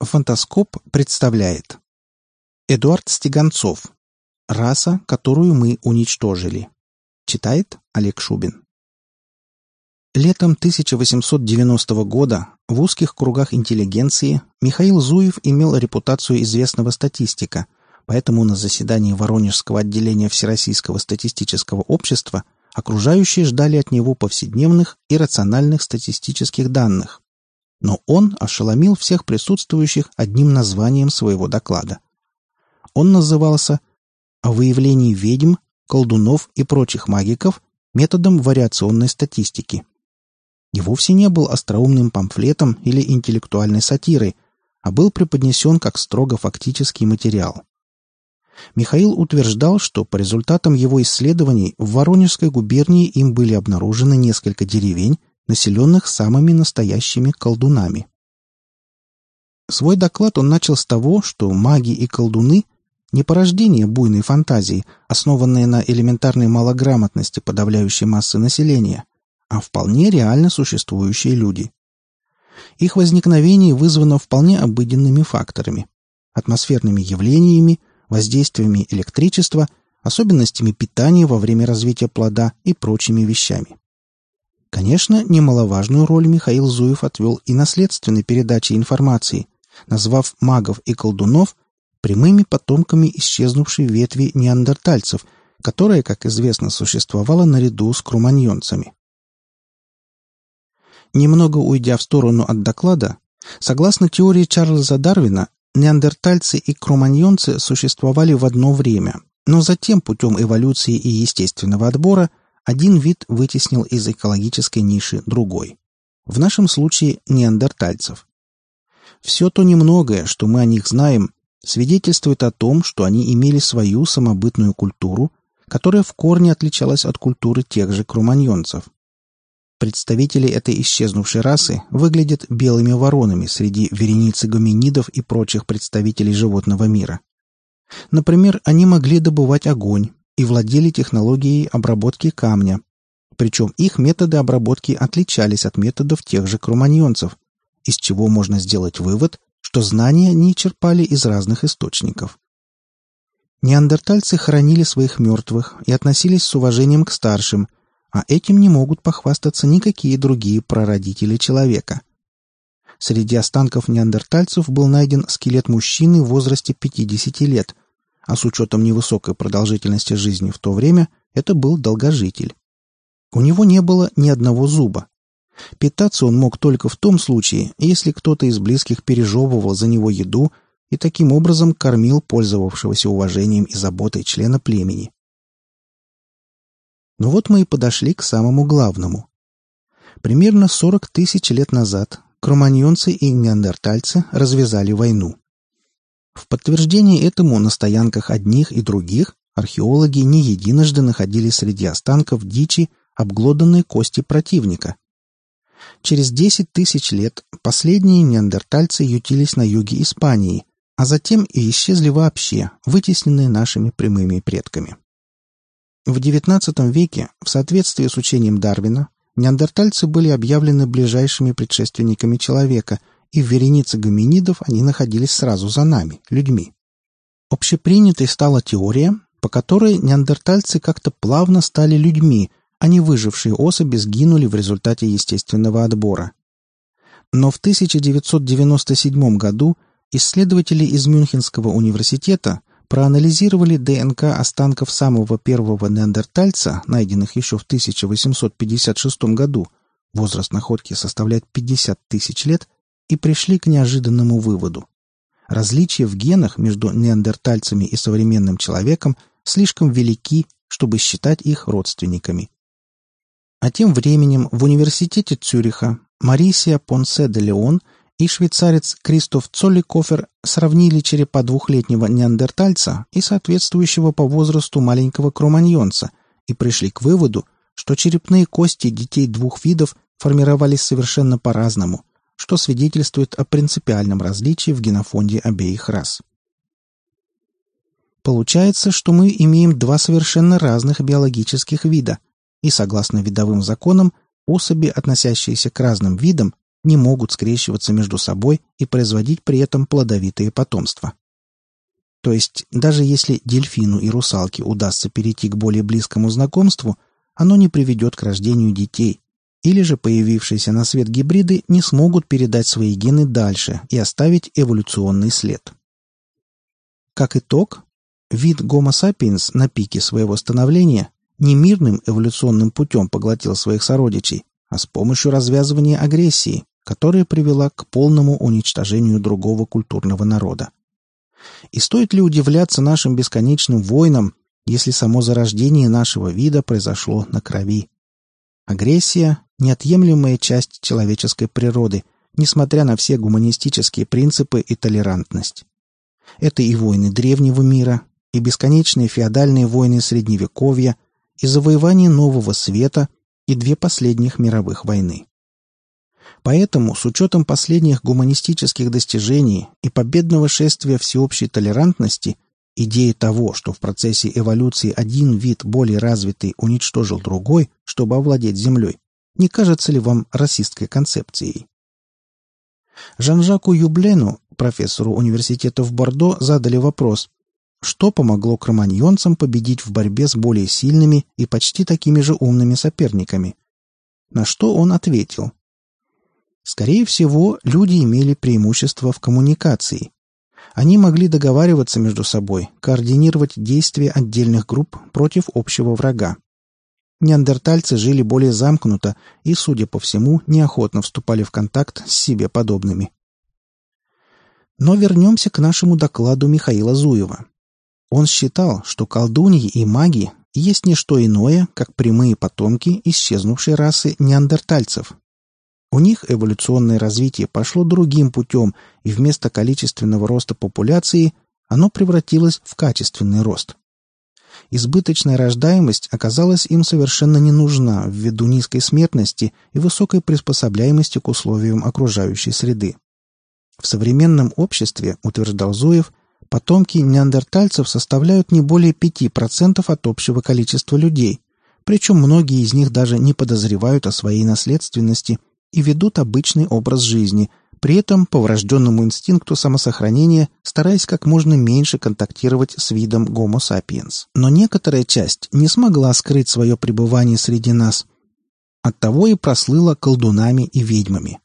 Фантаскоп представляет Эдуард Стеганцов «Раса, которую мы уничтожили». Читает Олег Шубин. Летом 1890 года в узких кругах интеллигенции Михаил Зуев имел репутацию известного статистика, поэтому на заседании Воронежского отделения Всероссийского статистического общества окружающие ждали от него повседневных и рациональных статистических данных но он ошеломил всех присутствующих одним названием своего доклада. Он назывался «О выявлении ведьм, колдунов и прочих магиков методом вариационной статистики». И вовсе не был остроумным памфлетом или интеллектуальной сатирой, а был преподнесен как строго фактический материал. Михаил утверждал, что по результатам его исследований в Воронежской губернии им были обнаружены несколько деревень, населенных самыми настоящими колдунами. Свой доклад он начал с того, что маги и колдуны – не порождение буйной фантазии, основанные на элементарной малограмотности подавляющей массы населения, а вполне реально существующие люди. Их возникновение вызвано вполне обыденными факторами – атмосферными явлениями, воздействиями электричества, особенностями питания во время развития плода и прочими вещами. Конечно, немаловажную роль Михаил Зуев отвел и наследственной передаче информации, назвав магов и колдунов прямыми потомками исчезнувшей ветви неандертальцев, которая, как известно, существовала наряду с круманьонцами. Немного уйдя в сторону от доклада, согласно теории Чарльза Дарвина, неандертальцы и круманьонцы существовали в одно время, но затем путем эволюции и естественного отбора – один вид вытеснил из экологической ниши другой. В нашем случае неандертальцев. Все то немногое, что мы о них знаем, свидетельствует о том, что они имели свою самобытную культуру, которая в корне отличалась от культуры тех же круманьонцев. Представители этой исчезнувшей расы выглядят белыми воронами среди вереницы гоминидов и прочих представителей животного мира. Например, они могли добывать огонь, и владели технологией обработки камня. Причем их методы обработки отличались от методов тех же круманьонцев, из чего можно сделать вывод, что знания не черпали из разных источников. Неандертальцы хоронили своих мертвых и относились с уважением к старшим, а этим не могут похвастаться никакие другие прародители человека. Среди останков неандертальцев был найден скелет мужчины в возрасте 50 лет – а с учетом невысокой продолжительности жизни в то время это был долгожитель. У него не было ни одного зуба. Питаться он мог только в том случае, если кто-то из близких пережевывал за него еду и таким образом кормил пользовавшегося уважением и заботой члена племени. Но вот мы и подошли к самому главному. Примерно 40 тысяч лет назад кроманьонцы и неандертальцы развязали войну. В подтверждение этому на стоянках одних и других археологи не единожды находили среди останков дичи обглоданные кости противника. Через 10 тысяч лет последние неандертальцы ютились на юге Испании, а затем и исчезли вообще, вытесненные нашими прямыми предками. В XIX веке, в соответствии с учением Дарвина, неандертальцы были объявлены ближайшими предшественниками человека – и в веренице гоминидов они находились сразу за нами, людьми. Общепринятой стала теория, по которой неандертальцы как-то плавно стали людьми, а не выжившие особи сгинули в результате естественного отбора. Но в 1997 году исследователи из Мюнхенского университета проанализировали ДНК останков самого первого неандертальца, найденных еще в 1856 году, возраст находки составляет 50 тысяч лет, и пришли к неожиданному выводу. Различия в генах между неандертальцами и современным человеком слишком велики, чтобы считать их родственниками. А тем временем в университете Цюриха Марисия Понсе де Леон и швейцарец Кристоф Цолликофер сравнили черепа двухлетнего неандертальца и соответствующего по возрасту маленького кроманьонца и пришли к выводу, что черепные кости детей двух видов формировались совершенно по-разному – что свидетельствует о принципиальном различии в генофонде обеих рас. Получается, что мы имеем два совершенно разных биологических вида, и согласно видовым законам, особи, относящиеся к разным видам, не могут скрещиваться между собой и производить при этом плодовитые потомства. То есть, даже если дельфину и русалке удастся перейти к более близкому знакомству, оно не приведет к рождению детей, или же появившиеся на свет гибриды не смогут передать свои гены дальше и оставить эволюционный след. Как итог, вид Homo sapiens на пике своего становления не мирным эволюционным путем поглотил своих сородичей, а с помощью развязывания агрессии, которая привела к полному уничтожению другого культурного народа. И стоит ли удивляться нашим бесконечным войнам, если само зарождение нашего вида произошло на крови? Агрессия – неотъемлемая часть человеческой природы, несмотря на все гуманистические принципы и толерантность. Это и войны древнего мира, и бесконечные феодальные войны Средневековья, и завоевание Нового Света, и две последних мировых войны. Поэтому, с учетом последних гуманистических достижений и победного шествия всеобщей толерантности, идея того, что в процессе эволюции один вид более развитый уничтожил другой, чтобы овладеть Землей, не кажется ли вам расистской концепцией? Жан-Жаку Юблену, профессору университета в Бордо, задали вопрос, что помогло кроманьонцам победить в борьбе с более сильными и почти такими же умными соперниками? На что он ответил. Скорее всего, люди имели преимущество в коммуникации. Они могли договариваться между собой, координировать действия отдельных групп против общего врага. Неандертальцы жили более замкнуто и, судя по всему, неохотно вступали в контакт с себе подобными. Но вернемся к нашему докладу Михаила Зуева. Он считал, что колдуньи и маги есть не что иное, как прямые потомки исчезнувшей расы неандертальцев. У них эволюционное развитие пошло другим путем, и вместо количественного роста популяции оно превратилось в качественный рост. Избыточная рождаемость оказалась им совершенно не нужна ввиду низкой смертности и высокой приспособляемости к условиям окружающей среды. В современном обществе, утверждал Зуев, Потомки неандертальцев составляют не более 5% от общего количества людей, причем многие из них даже не подозревают о своей наследственности и ведут обычный образ жизни, при этом по врожденному инстинкту самосохранения стараясь как можно меньше контактировать с видом Homo sapiens. Но некоторая часть не смогла скрыть свое пребывание среди нас. Оттого и прослыла колдунами и ведьмами.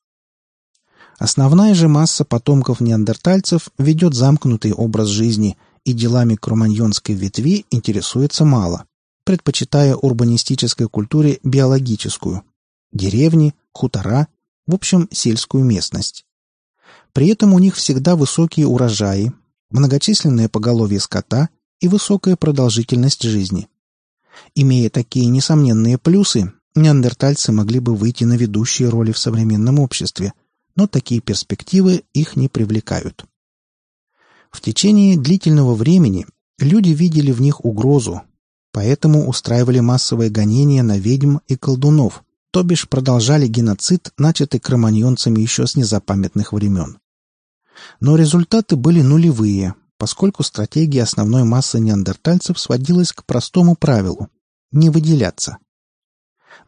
Основная же масса потомков неандертальцев ведет замкнутый образ жизни и делами кроманьонской ветви интересуется мало, предпочитая урбанистической культуре биологическую – деревни, хутора, в общем, сельскую местность. При этом у них всегда высокие урожаи, многочисленное поголовье скота и высокая продолжительность жизни. Имея такие несомненные плюсы, неандертальцы могли бы выйти на ведущие роли в современном обществе – но такие перспективы их не привлекают. В течение длительного времени люди видели в них угрозу, поэтому устраивали массовые гонения на ведьм и колдунов, то бишь продолжали геноцид, начатый кроманьонцами еще с незапамятных времен. Но результаты были нулевые, поскольку стратегия основной массы неандертальцев сводилась к простому правилу – не выделяться –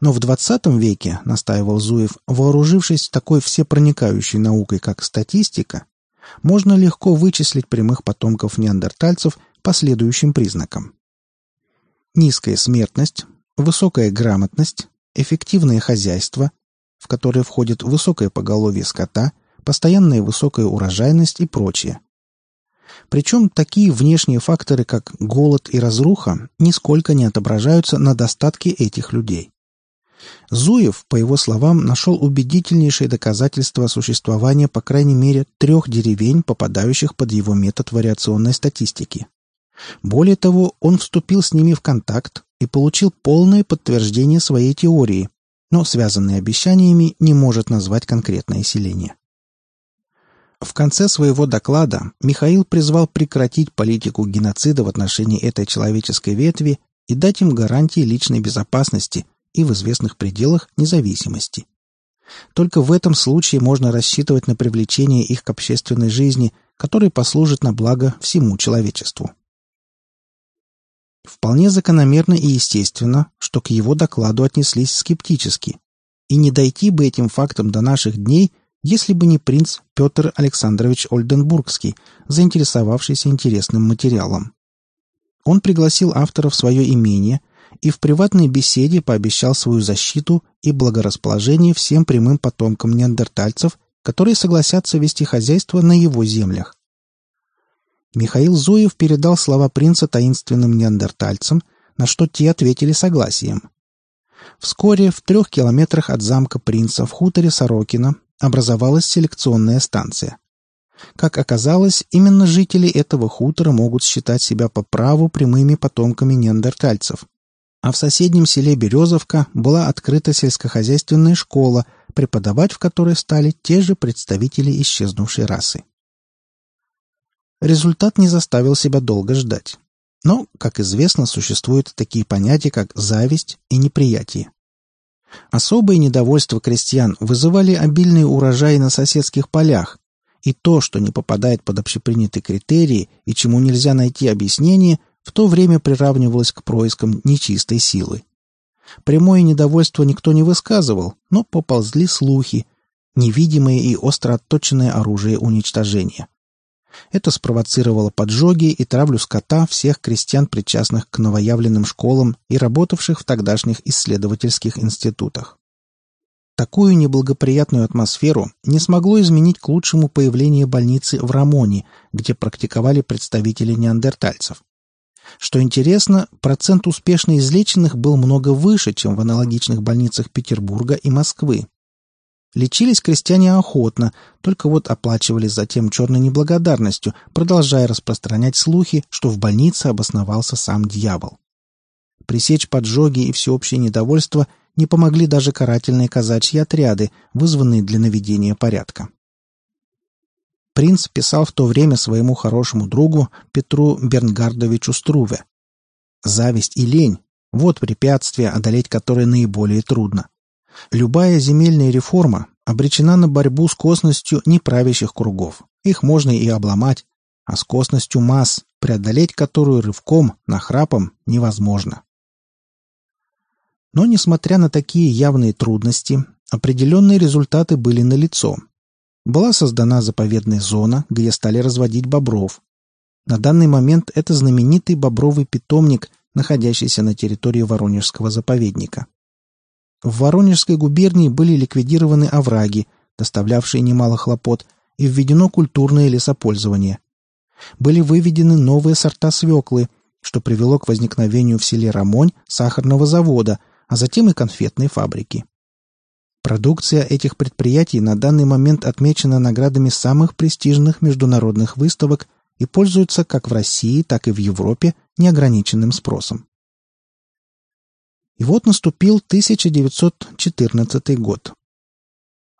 но в XX веке, настаивал Зуев, вооружившись такой всепроникающей наукой, как статистика, можно легко вычислить прямых потомков неандертальцев по следующим признакам. Низкая смертность, высокая грамотность, эффективное хозяйство, в которое входит высокое поголовье скота, постоянная высокая урожайность и прочее. Причем такие внешние факторы, как голод и разруха, нисколько не отображаются на достатке этих людей. Зуев, по его словам, нашел убедительнейшее доказательство существования по крайней мере трех деревень, попадающих под его метод вариационной статистики. Более того, он вступил с ними в контакт и получил полное подтверждение своей теории, но связанные обещаниями не может назвать конкретное селение. В конце своего доклада Михаил призвал прекратить политику геноцида в отношении этой человеческой ветви и дать им гарантии личной безопасности, и в известных пределах независимости. Только в этом случае можно рассчитывать на привлечение их к общественной жизни, которая послужит на благо всему человечеству. Вполне закономерно и естественно, что к его докладу отнеслись скептически. И не дойти бы этим фактом до наших дней, если бы не принц Петр Александрович Ольденбургский, заинтересовавшийся интересным материалом. Он пригласил автора в свое имение и в приватной беседе пообещал свою защиту и благорасположение всем прямым потомкам неандертальцев, которые согласятся вести хозяйство на его землях. Михаил Зуев передал слова принца таинственным неандертальцам, на что те ответили согласием. Вскоре в трех километрах от замка принца в хуторе Сорокина образовалась селекционная станция. Как оказалось, именно жители этого хутора могут считать себя по праву прямыми потомками неандертальцев. А в соседнем селе Березовка была открыта сельскохозяйственная школа, преподавать в которой стали те же представители исчезнувшей расы. Результат не заставил себя долго ждать. Но, как известно, существуют такие понятия, как зависть и неприятие. Особое недовольство крестьян вызывали обильные урожаи на соседских полях, и то, что не попадает под общепринятые критерии и чему нельзя найти объяснение, в то время приравнивалось к проискам нечистой силы. Прямое недовольство никто не высказывал, но поползли слухи, невидимое и остро отточенное оружие уничтожения. Это спровоцировало поджоги и травлю скота всех крестьян, причастных к новоявленным школам и работавших в тогдашних исследовательских институтах. Такую неблагоприятную атмосферу не смогло изменить к лучшему появление больницы в Рамоне, где практиковали представители неандертальцев. Что интересно, процент успешно излеченных был много выше, чем в аналогичных больницах Петербурга и Москвы. Лечились крестьяне охотно, только вот оплачивали затем черной неблагодарностью, продолжая распространять слухи, что в больнице обосновался сам дьявол. Пресечь поджоги и всеобщее недовольство не помогли даже карательные казачьи отряды, вызванные для наведения порядка. Принц писал в то время своему хорошему другу Петру Бернгардовичу Струве. «Зависть и лень – вот препятствия, одолеть которые наиболее трудно. Любая земельная реформа обречена на борьбу с косностью неправящих кругов. Их можно и обломать, а с косностью масс, преодолеть которую рывком, нахрапом, невозможно. Но, несмотря на такие явные трудности, определенные результаты были налицо. Была создана заповедная зона, где стали разводить бобров. На данный момент это знаменитый бобровый питомник, находящийся на территории Воронежского заповедника. В Воронежской губернии были ликвидированы овраги, доставлявшие немало хлопот, и введено культурное лесопользование. Были выведены новые сорта свеклы, что привело к возникновению в селе Рамонь сахарного завода, а затем и конфетной фабрики. Продукция этих предприятий на данный момент отмечена наградами самых престижных международных выставок и пользуется как в России, так и в Европе неограниченным спросом. И вот наступил 1914 год.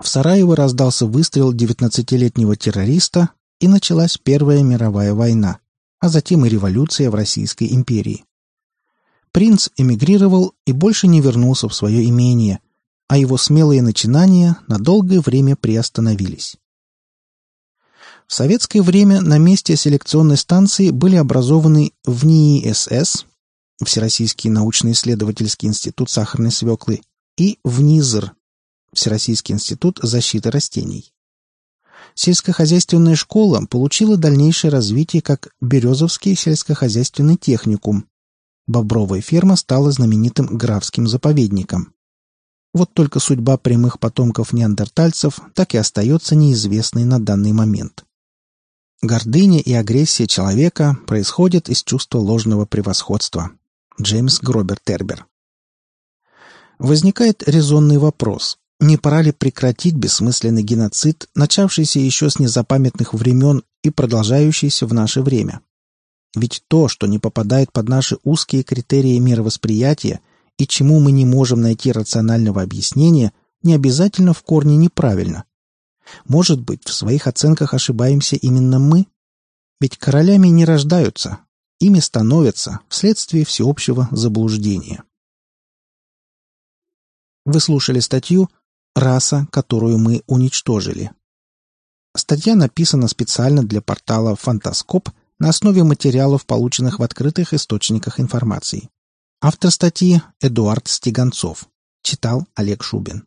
В Сараево раздался выстрел 19-летнего террориста, и началась Первая мировая война, а затем и революция в Российской империи. Принц эмигрировал и больше не вернулся в свое имение, а его смелые начинания на долгое время приостановились. В советское время на месте селекционной станции были образованы в НИИ СС Всероссийский научно-исследовательский институт сахарной свеклы, и ВНИЗР, Всероссийский институт защиты растений. Сельскохозяйственная школа получила дальнейшее развитие как Березовский сельскохозяйственный техникум. Бобровая ферма стала знаменитым графским заповедником. Вот только судьба прямых потомков неандертальцев так и остается неизвестной на данный момент. Гордыня и агрессия человека происходят из чувства ложного превосходства, Джеймс Гробер Тербер. Возникает резонный вопрос. Не пора ли прекратить бессмысленный геноцид, начавшийся еще с незапамятных времен и продолжающийся в наше время? Ведь то, что не попадает под наши узкие критерии мировосприятия и чему мы не можем найти рационального объяснения, не обязательно в корне неправильно. Может быть, в своих оценках ошибаемся именно мы? Ведь королями не рождаются, ими становятся вследствие всеобщего заблуждения. Вы слушали статью «Раса, которую мы уничтожили». Статья написана специально для портала «Фантаскоп» на основе материалов, полученных в открытых источниках информации. Автор статьи – Эдуард Стеганцов. Читал Олег Шубин.